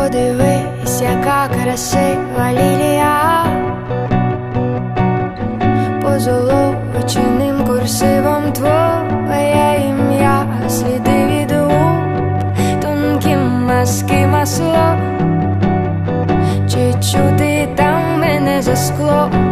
Подивись, яка красива лілія, позолоченим курсивом твоє ім'я, сліди від губ, тонкі маски масло, чи чути там мене за склом?